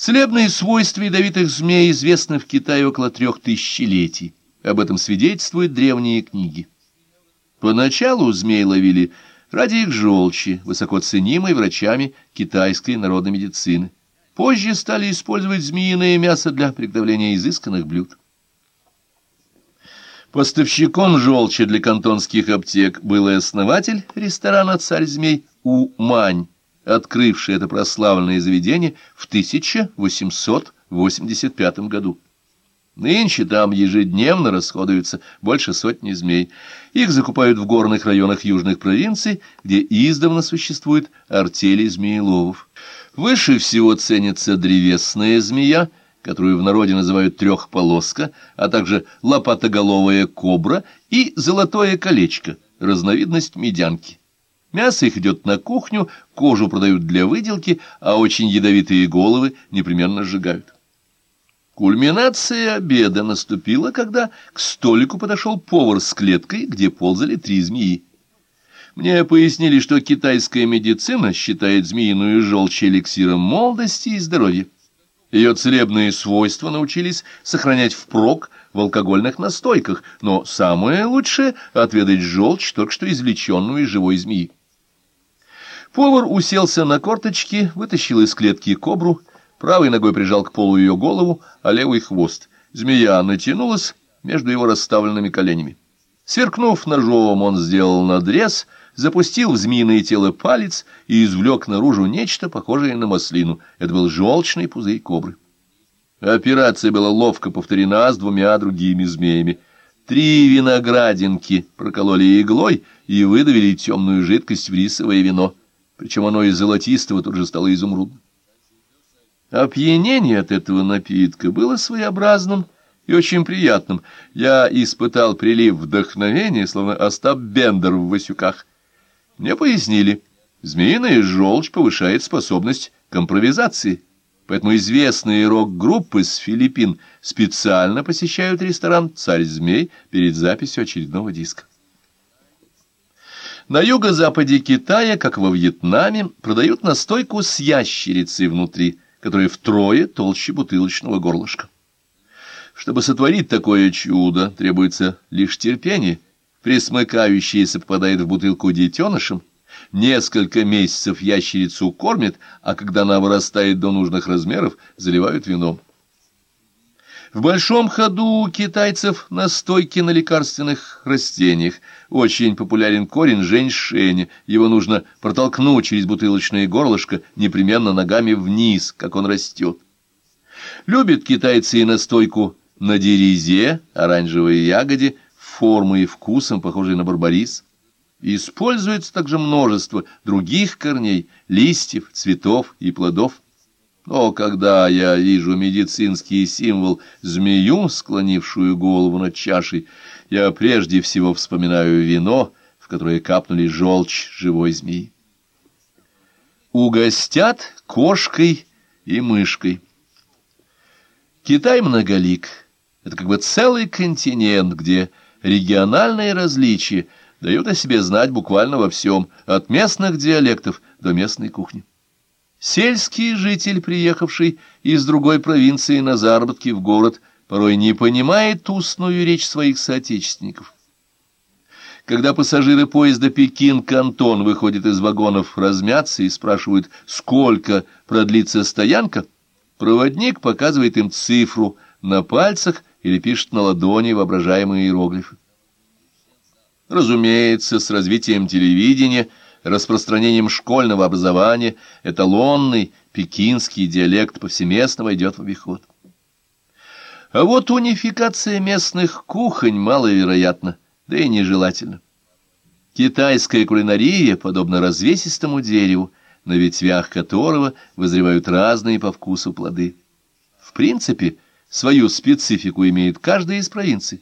Целебные свойства ядовитых змей известны в Китае около трех тысячелетий. Об этом свидетельствуют древние книги. Поначалу змей ловили ради их желчи, высоко ценимой врачами китайской народной медицины. Позже стали использовать змеиное мясо для приготовления изысканных блюд. Поставщиком желчи для кантонских аптек был и основатель ресторана «Царь змей» Умань, открывший это прославленное заведение в 1885 году. Нынче там ежедневно расходуется больше сотни змей. Их закупают в горных районах южных провинций, где издавна существуют артели змееловов. Выше всего ценится древесная змея, которую в народе называют трехполоска, а также лопатоголовая кобра и золотое колечко, разновидность медянки. Мясо их идет на кухню, кожу продают для выделки, а очень ядовитые головы непременно сжигают. Кульминация обеда наступила, когда к столику подошел повар с клеткой, где ползали три змеи. Мне пояснили, что китайская медицина считает змеиную желчь эликсиром молодости и здоровья. Ее целебные свойства научились сохранять впрок в алкогольных настойках, но самое лучшее — отведать желчь, только что извлеченную из живой змеи. Повар уселся на корточки, вытащил из клетки кобру, правой ногой прижал к полу ее голову, а левый — хвост. Змея натянулась между его расставленными коленями. Сверкнув ножом, он сделал надрез — запустил в змеиное тело палец и извлек наружу нечто похожее на маслину. Это был желчный пузырь кобры. Операция была ловко повторена с двумя другими змеями. Три виноградинки прокололи иглой и выдавили темную жидкость в рисовое вино, причем оно из золотистого тут же стало изумрудным. Опьянение от этого напитка было своеобразным и очень приятным. Я испытал прилив вдохновения, словно Остап Бендер в Васюках. Мне пояснили, змеиная желчь повышает способность к импровизации, поэтому известные рок-группы с Филиппин специально посещают ресторан «Царь змей» перед записью очередного диска. На юго-западе Китая, как во Вьетнаме, продают настойку с ящерицей внутри, которая втрое толще бутылочного горлышка. Чтобы сотворить такое чудо, требуется лишь терпение – присмыкающаяся попадает в бутылку детенышем, несколько месяцев ящерицу кормят, а когда она вырастает до нужных размеров, заливают вином. В большом ходу у китайцев настойки на лекарственных растениях. Очень популярен корень женьшеня. Его нужно протолкнуть через бутылочное горлышко непременно ногами вниз, как он растет. Любят китайцы и настойку на дерезе, оранжевой ягоде, формой и вкусом, похожий на барбарис. Используется также множество других корней, листьев, цветов и плодов. Но когда я вижу медицинский символ змею, склонившую голову над чашей, я прежде всего вспоминаю вино, в которое капнули желчь живой змеи. Угостят кошкой и мышкой. Китай многолик. Это как бы целый континент, где региональные различия дают о себе знать буквально во всем, от местных диалектов до местной кухни. Сельский житель, приехавший из другой провинции на заработки в город, порой не понимает устную речь своих соотечественников. Когда пассажиры поезда Пекин-Кантон выходят из вагонов размяться и спрашивают, сколько продлится стоянка, проводник показывает им цифру на пальцах или пишет на ладони воображаемые иероглифы. Разумеется, с развитием телевидения, распространением школьного образования, эталонный пекинский диалект повсеместно войдет в обиход. А вот унификация местных кухонь маловероятна, да и нежелательна. Китайская кулинария подобна развесистому дереву, на ветвях которого вызревают разные по вкусу плоды. В принципе, Свою специфику имеет каждая из провинций.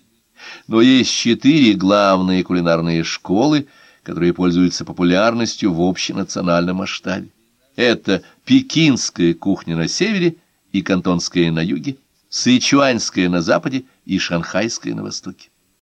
Но есть четыре главные кулинарные школы, которые пользуются популярностью в общенациональном масштабе. Это пекинская кухня на севере и кантонская на юге, сычуанская на западе и шанхайская на востоке.